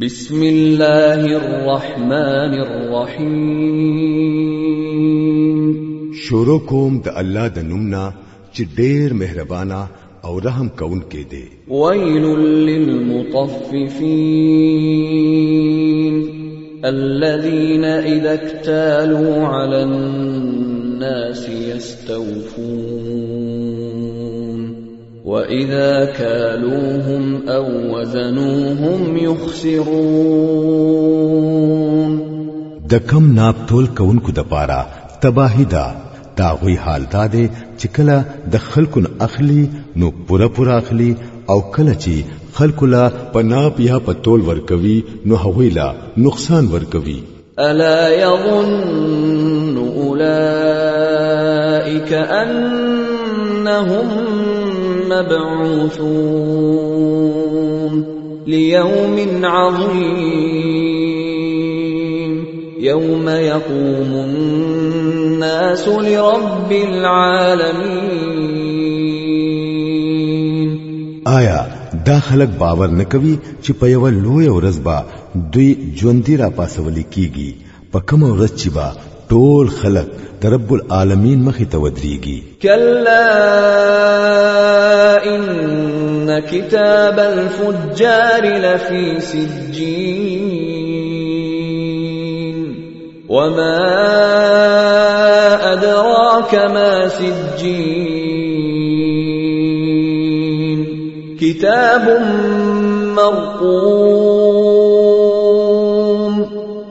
بسم الله الرحمن الرحيم شروع کوم د الله د نومنا چې ډېر مهربانا او رحم کون کې دی ويل للمطففين الذين اذا اكتالوا على الناس يستوفون واذا كالوهم او وزنوهم يخسرون د کم ناب تول کونکو د پاره تباهی ده دا غوی حال دا دی چې کله د خلکو اخلي نو پوره پوره اخلي او کله چې خلکو لا پناپ یا پتول ورکوي نو هغوی لا نقصان ورکوي الا يظن اولئك انهم مبعوثون ليوم عظيم يوم يقوم الناس لرب العالمين آیا دا خلک باور نکوي چې په یو لوی ورځ با دوی ژوندۍ را پاسولي کیږي په کوم ورځ چې با ټول خلق د رب العالمین مخې كلا کلا ان کتاب الفجار لفی سجین وما ادراك ما سجین کتاب مرقوم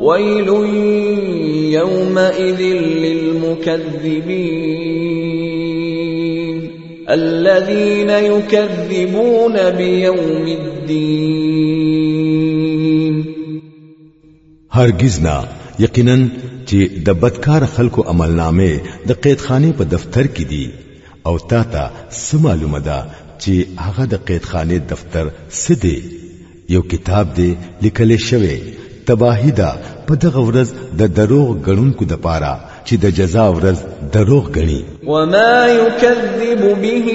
ويل يومئذ للمكذبين الذين يكذبون بيوم الدين هرگز نه یقینا چې د بدکار خلکو عملنامه د قیدخانه په دفتر کې دي او تا ته څه معلومه ده چې هغه د قیدخانه دفتر څه دی یو کتاب دی لیکل شوی تباهی ده په دغه ورځ د دروغ غړونکو د پاره چې د جزا ورځ دروغ غړي وما يكذب به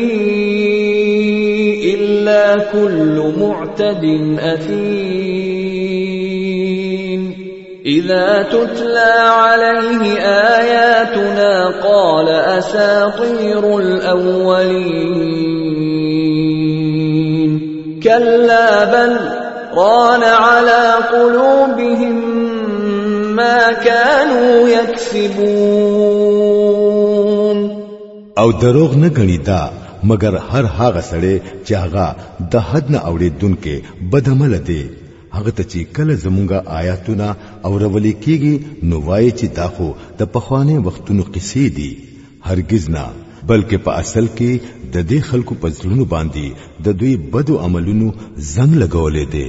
الا كل معتد اثيم اذا تتلى عليه اياتنا قال اساطير الاولين كلا بل ران على قلوبهم ما كانوا يكسبون او دروغ نه غنی دا مگر هر هغه سړی چې هغه د حد نه اوریدونکو بدعمل دی هغه ته چې کله زمونږه آیاتونه او رولې کیږي نو وایي چې دا خو د پخواني وختونو قصې دي هرگز نه بلکې په اصل کې د دې خلکو پزړونو باندې د دوی بدو عملونو زنګ لګولې دي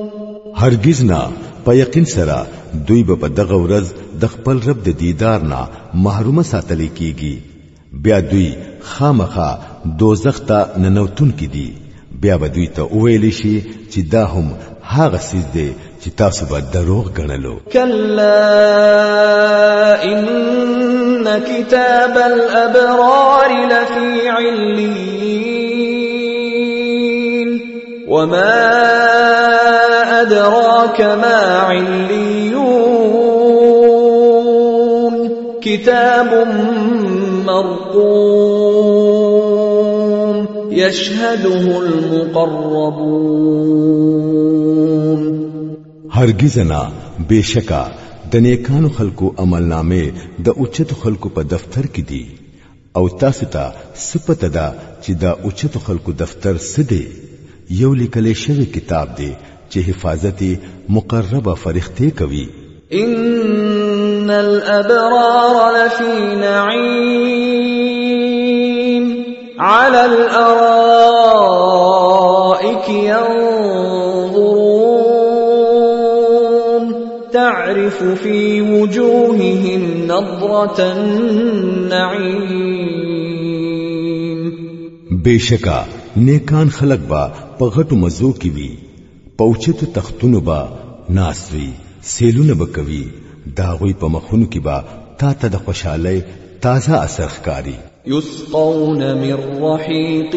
هرگز نه په یقین سره دوی به دغه ورځ د خپل رب د دیدار نه محروم ساتل کیږي بیا دوی خامخا دوزخ ته ننوتون کی دي بیا به دوی ته ویل شي چې دا هم هغه سیز دی چې تاسو به دروغ ګڼلو کلا ان کتاب الابرار لفی علین وما أدراك ما عليون كتاب مرقوم يشهده المقربون هرگز نه بشکا د نیکانو خلکو عملنامه د اوچت خلکو په دفتر کې دي او تاسو ته سپته ده چې د اوچت خلکو دفتر سده یو لیکل شوی کتاب دی چې حفاظت مقربه فرښتې کوي ان الابرار لفي نعيم على الارائك ينظرون تعرف في وجوههم نضره النعيم بشکا نیکان خلق با په غټو مزو کې وي پوچت تختونو با ناسوي سیلونه بکوي داغوی په مخونو کې با تا ته د خوشاله تازه اثر ښکاری يسقون من رحيق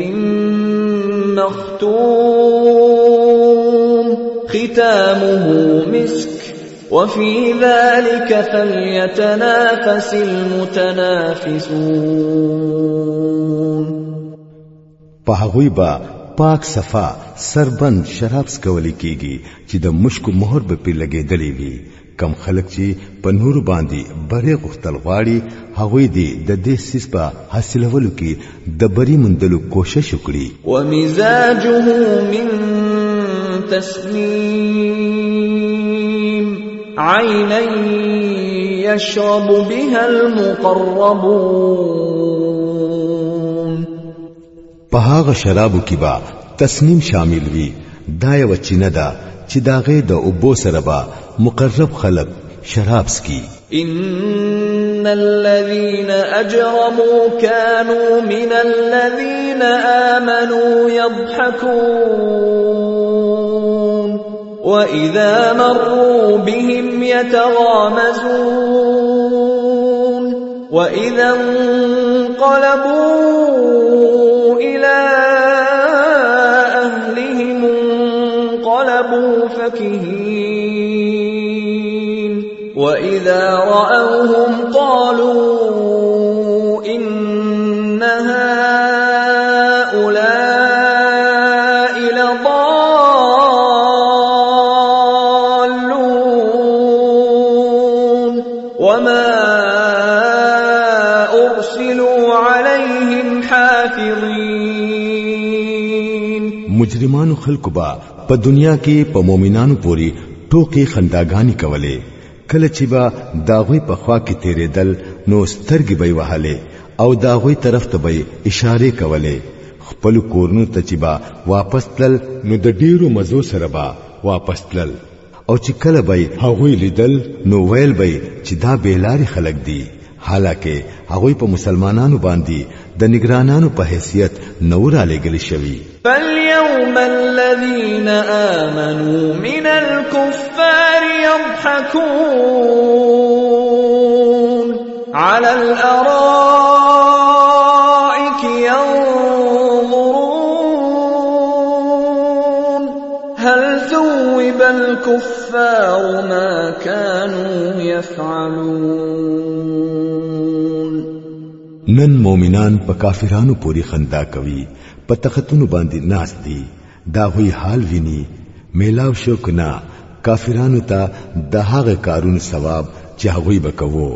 مختوم ختامه مسك وفي ذلك فليتنافس المتنافسون په هغه با پاک صفا سربند شراب سکول کیږي چې د مشکو مهر به پی لګېدلې وي کم خلک چې په نور باندې بره غختل غواړي هغه دې د دې سیس په حاصلولو کې د بری مندلو کوشش وکړي ومزاجه من تسنیم عینا یشرب بها المقربون په هغه شرابو کې با تسنیم شامل وي دا یو چینه ده چې داغه د اوبو سره با مقرب خلق شراب سکي ان الذين اجرموا كانوا من الذين امنوا يضحكون واذا مروا بهم يتغامزون واذا انقلبوا واذا راوهم قالوا ان هؤلاء لضالون وما ارسلوا عليهم حافظين مجرمانو خلق با په دنیا کې په مؤمنانو پوری ټوکې خنداګانی کولې کله چې به داغوی په خوا کې تیرېدل نو سترګې به وهلې او داغوی طرف ته به اشاره کولې خپل کورنو ته چې به واپس تل نو د ډیرو مزو سره به واپس تل او چې کله به هغوی لیدل نو ویل به چې دا بیلاری خلک دي حالکه هغه په مسلمانانو باندې د نگرانانو په حیثیت نور علیګل شوی فالیوم الذین آمنوا من الكفار یضحکون على الارائك ينظرون هل ثوب الكفار ما كانوا يفعلون نن مومنان په کافرانو پوری خندا کوي په تختونو باندې ناس دي دا هوی حال ویني میلاو شو کنا کافرانو ته د هغه کارون ثواب چې هغه وکوو